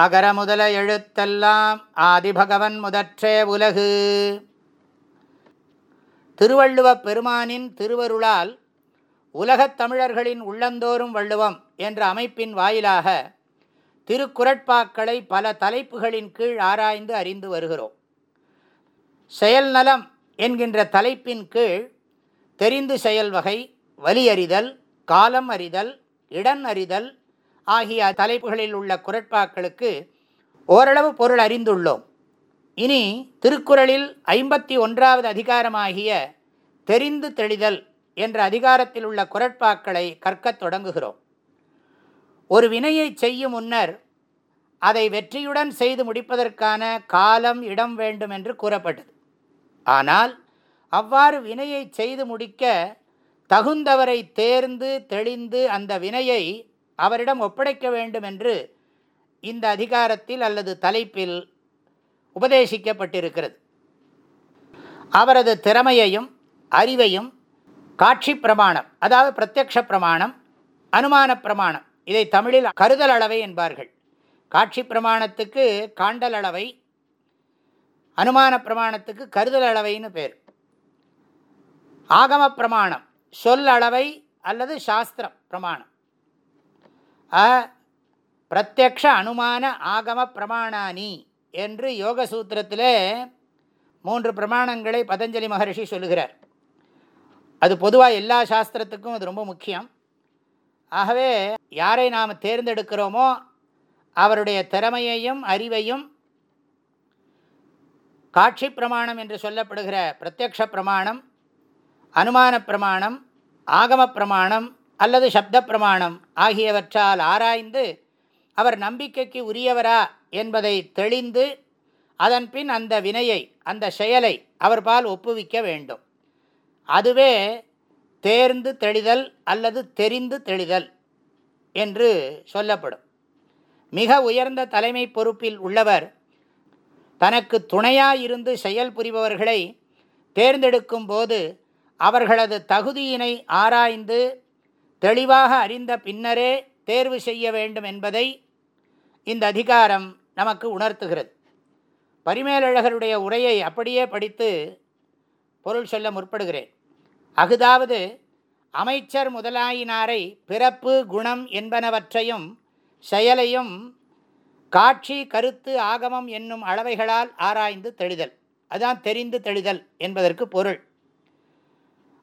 அகர முதல எழுத்தெல்லாம் ஆதிபகவன் முதற்றே உலகு. திருவள்ளுவப் பெருமானின் திருவருளால் உலகத் தமிழர்களின் உள்ளந்தோறும் வள்ளுவம் என்ற அமைப்பின் வாயிலாக திருக்குறட்பாக்களை பல தலைப்புகளின் கீழ் ஆராய்ந்து அறிந்து வருகிறோம். செயல்நலம் என்கின்ற தலைப்பின் கீழ் தெரிந்து செயல் வகை வலி அறிதல் காலம் அறிதல் இடன் அறிதல் ஆகிய தலைப்புகளில் உள்ள குரட்பாக்களுக்கு ஓரளவு பொருள் அறிந்துள்ளோம். இனி திருக்குறளில் ஐம்பத்தி ஒன்றாவது அதிகாரமாகிய தெரிந்து தெளிதல் என்ற அதிகாரத்தில் உள்ள குரட்பாக்களை கற்கத் தொடங்குகிறோம். ஒரு வினையை செய்யும் முன்னர் அதை வெற்றியுடன் செய்து முடிப்பதற்கான காலம் இடம் வேண்டும் என்று கூறப்பட்டது. ஆனால் அவ்வாறு வினையை செய்து முடிக்க தகுந்தவரை தேர்ந்து தெளிந்து அந்த வினையை அவரிடம் ஒப்படைக்க வேண்டும் என்று இந்த அதிகாரத்தில் அல்லது தலைப்பில் உபதேசிக்கப்பட்டிருக்கிறது. அவரது திறமையையும் அறிவையும் காட்சி பிரமாணம் அதாவது பிரத்யக்ஷ பிரமாணம் அனுமான பிரமாணம் இதை தமிழில் கருதல் அளவை என்பார்கள். காட்சி பிரமாணத்துக்கு காண்டல் அளவை அனுமான பிரமாணத்துக்கு கருதல் அளவைன்னு பேர். ஆகம பிரமாணம் சொல் அளவை அல்லது சாஸ்திரம் பிரமாணம். அ பிரத்யக்ஷ அனுமான ஆகம பிரமாணானி என்று யோக சூத்திரத்தில் மூன்று பிரமாணங்களை பதஞ்சலி மகர்ஷி சொல்லுகிறார். அது பொதுவாக எல்லா சாஸ்திரத்துக்கும் அது ரொம்ப முக்கியம். ஆகவே யாரை நாம் தேர்ந்தெடுக்கிறோமோ அவருடைய திறமையையும் அறிவையும் காட்சி பிரமாணம் என்று சொல்லப்படுகிற பிரத்யக்ஷ பிரமாணம் அனுமான பிரமாணம் ஆகம பிரமாணம் அல்லது சப்த பிரமாணம் ஆகியவற்றால் ஆராய்ந்து அவர் நம்பிக்கைக்கு உரியவரா என்பதை தெளிந்து அதன்பின் அந்த வினையை அந்த செயலை அவர்பால் ஒப்புவிக்க வேண்டும். அதுவே தேர்ந்து தெளிதல் அல்லது தெரிந்து தெளிதல் என்று சொல்லப்படும். மிக உயர்ந்த தலைமை பொறுப்பில் உள்ளவர் தனக்கு துணையாயிருந்து செயல் புரிபவர்களை தேர்ந்தெடுக்கும் போது அவர்களது தகுதியினை ஆராய்ந்து தெளிவாக அறிந்த பின்னரே தேர்வு செய்ய வேண்டும் என்பதை இந்த அதிகாரம் நமக்கு உணர்த்துகிறது. பரிமேலழகருடைய உரையை அப்படியே படித்து பொருள் சொல்ல முற்படுகிறேன். அகுதாவது அமைச்சர் முதலாயினாரை பிறப்பு குணம் என்பனவற்றையும் செயலையும் காட்சி கருத்து ஆகமம் என்னும் அளவைகளால் ஆராய்ந்து தெளிதல். அதான் தெரிந்து தெளிதல் என்பதற்கு பொருள்.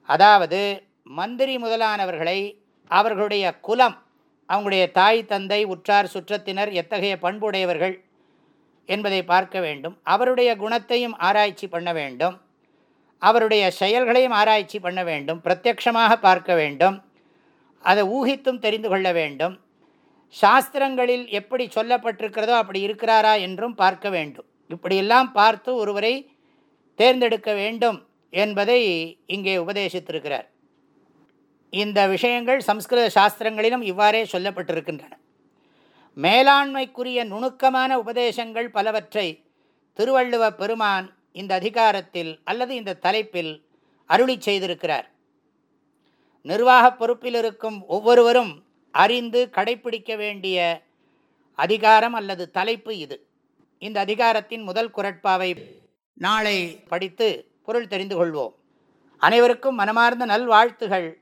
அதாவது மந்திரி முதலானவர்களை அவர்களுடைய குலம் அவங்களுடைய தாய் தந்தை உற்றார் சுற்றத்தினர் எத்தகைய பண்புடையவர்கள் என்பதை பார்க்க வேண்டும். அவருடைய குணத்தையும் ஆராய்ச்சி பண்ண வேண்டும். அவருடைய செயல்களையும் ஆராய்ச்சி பண்ண வேண்டும். பிரத்யக்ஷமாக பார்க்க வேண்டும். அதை ஊகித்தும் தெரிந்து கொள்ள வேண்டும். சாஸ்திரங்களில் எப்படி சொல்லப்பட்டிருக்கிறதோ அப்படி இருக்கிறாரா என்றும் பார்க்க வேண்டும். இப்படியெல்லாம் பார்த்து ஒருவரை தேர்ந்தெடுக்க வேண்டும் என்பதை இங்கே உபதேசித்திருக்கிறார். இந்த விஷயங்கள் சம்ஸ்கிருத சாஸ்திரங்களிலும் இவ்வாறே சொல்லப்பட்டிருக்கின்றன. மேலாண்மைக்குரிய நுணுக்கமான உபதேசங்கள் பலவற்றை திருவள்ளுவ பெருமான் இந்த அதிகாரத்தில் அல்லது இந்த தலைப்பில் அருளி செய்திருக்கிறார். நிர்வாக பொறுப்பில் இருக்கும் ஒவ்வொருவரும் அறிந்து கடைப்பிடிக்க வேண்டிய அதிகாரம் அல்லது தலைப்பு இது. இந்த அதிகாரத்தின் முதல் குரட்பாவை நாளை படித்து பொருள் தெரிந்து கொள்வோம். அனைவருக்கும் மனமார்ந்த நல்வாழ்த்துகள்.